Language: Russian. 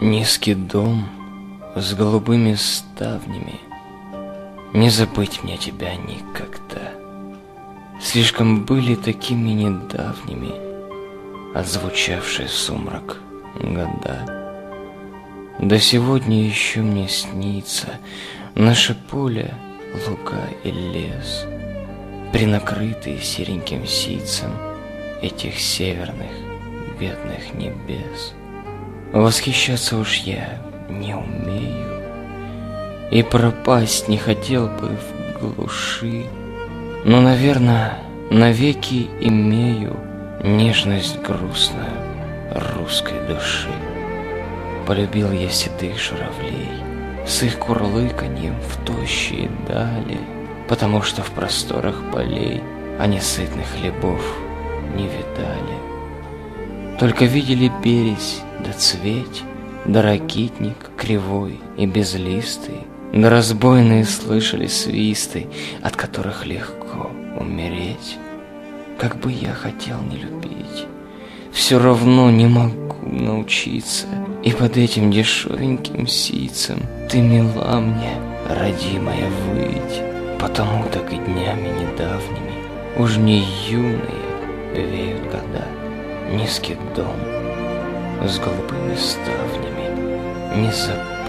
Низкий дом с голубыми ставнями. Не забыть мне тебя никогда. Слишком были такими недавними, Отзвучавший сумрак года. До сегодня еще мне снится Наше поле, луга и лес, Принакрытые сереньким ситцем Этих северных бедных небес. Восхищаться уж я не умею, И пропасть не хотел бы в глуши, Но, наверное, навеки имею Нежность грустную русской души. Полюбил я седых журавлей С их курлыканьем в тощие дали, Потому что в просторах полей Они сытных хлебов не видали. Только видели березь да цветь, да ракитник кривой и безлистый, да разбойные слышали свисты, от которых легко умереть. Как бы я хотел не любить, все равно не могу научиться, и под этим дешевеньким ситцем ты мила мне, родимая, выть, потому так и днями недавними уж не юные веют года низкий дом с голубыми ставнями. Не забудь